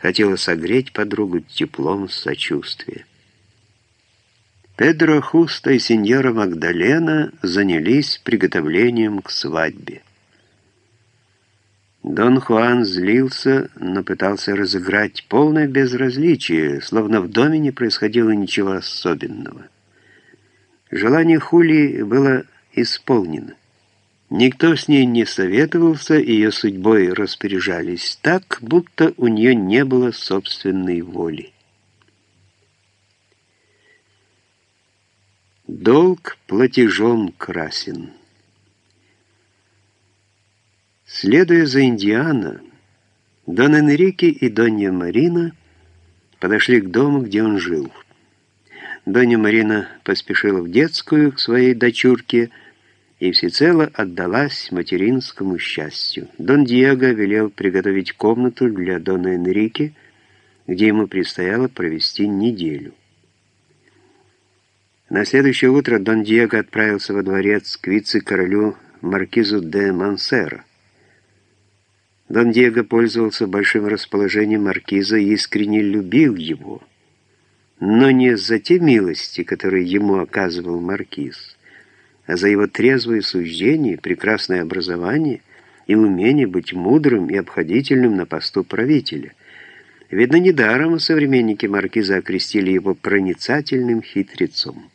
хотела согреть подругу теплом сочувствия. Педро Хуста и сеньора Магдалена занялись приготовлением к свадьбе. Дон Хуан злился, но пытался разыграть полное безразличие, словно в доме не происходило ничего особенного. Желание Хули было исполнено. Никто с ней не советовался, ее судьбой распоряжались так, будто у нее не было собственной воли. Долг платежом красен. Следуя за Индиана, Дон Энрике и Донья Марина подошли к дому, где он жил. Донья Марина поспешила в детскую к своей дочурке и всецело отдалась материнскому счастью. Дон Диего велел приготовить комнату для Дона Энрике, где ему предстояло провести неделю. На следующее утро Дон Диего отправился во дворец к вице-королю Маркизу де Мансера. Дон Диего пользовался большим расположением маркиза и искренне любил его, но не за те милости, которые ему оказывал маркиз, а за его трезвое суждение, прекрасное образование и умение быть мудрым и обходительным на посту правителя. Видно, недаром современники маркиза окрестили его проницательным хитрецом.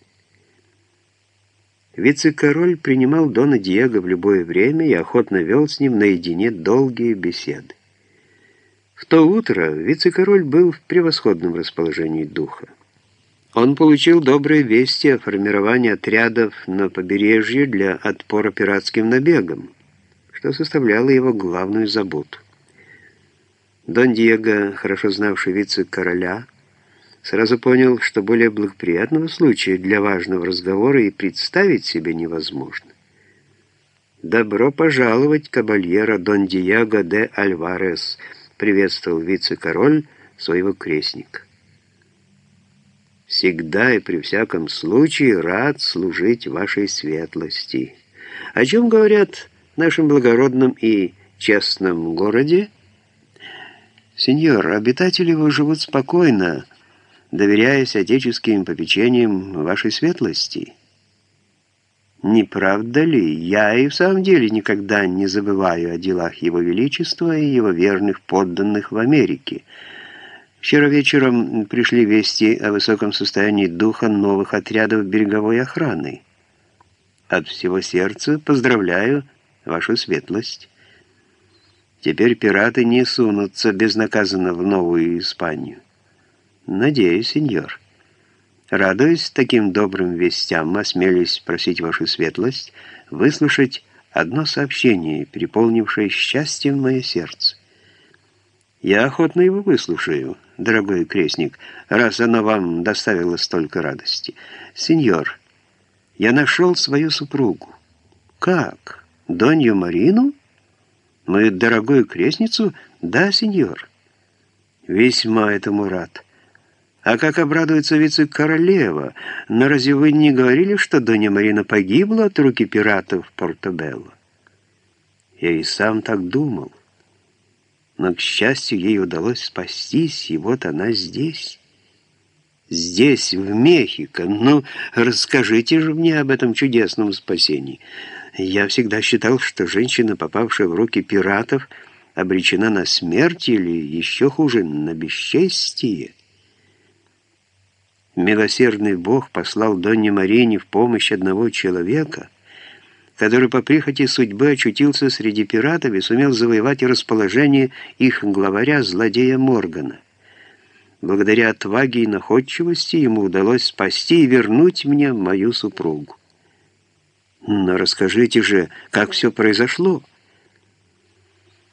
Вице-король принимал Дона Диего в любое время и охотно вел с ним наедине долгие беседы. В то утро вице-король был в превосходном расположении духа. Он получил добрые вести о формировании отрядов на побережье для отпора пиратским набегам, что составляло его главную заботу. Дон Диего, хорошо знавший вице-короля, сразу понял, что более благоприятного случая для важного разговора и представить себе невозможно. «Добро пожаловать, кабальера Дон Диего де Альварес», приветствовал вице-король своего крестника. «Всегда и при всяком случае рад служить вашей светлости. О чем говорят в нашем благородном и честном городе?» «Сеньор, обитатели его живут спокойно», доверяясь отеческим попечениям вашей светлости. Не правда ли, я и в самом деле никогда не забываю о делах Его Величества и его верных подданных в Америке. Вчера вечером пришли вести о высоком состоянии духа новых отрядов береговой охраны. От всего сердца поздравляю вашу светлость. Теперь пираты не сунутся безнаказанно в Новую Испанию. «Надеюсь, сеньор. Радуясь таким добрым вестям, осмелюсь просить вашу светлость выслушать одно сообщение, переполнившее счастьем мое сердце. Я охотно его выслушаю, дорогой крестник, раз оно вам доставило столько радости. Сеньор, я нашел свою супругу. Как? Донью Марину? Мою дорогую крестницу? Да, сеньор. Весьма этому рад. А как обрадуется вице-королева? Но разве вы не говорили, что Донья Марина погибла от руки пиратов Портобелло? Я и сам так думал. Но, к счастью, ей удалось спастись, и вот она здесь. Здесь, в Мехико. Ну, расскажите же мне об этом чудесном спасении. Я всегда считал, что женщина, попавшая в руки пиратов, обречена на смерть или, еще хуже, на бесчестие. Милосердный Бог послал Донне Марине в помощь одного человека, который по прихоти судьбы очутился среди пиратов и сумел завоевать расположение их главаря, злодея Моргана. Благодаря отваге и находчивости ему удалось спасти и вернуть мне мою супругу. Но расскажите же, как все произошло?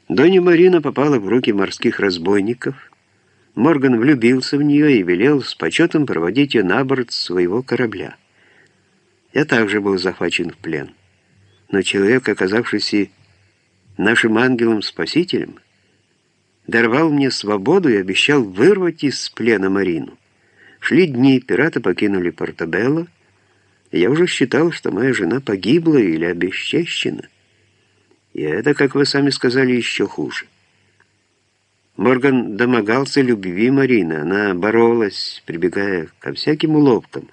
Донья Марина попала в руки морских разбойников – Морган влюбился в нее и велел с почетом проводить ее на борт своего корабля. Я также был захвачен в плен. Но человек, оказавшийся нашим ангелом-спасителем, даровал мне свободу и обещал вырвать из плена Марину. Шли дни, пираты покинули Портобелло, и я уже считал, что моя жена погибла или обесчещена. И это, как вы сами сказали, еще хуже. Морган домогался любви Марины. Она боролась, прибегая ко всяким уловкам.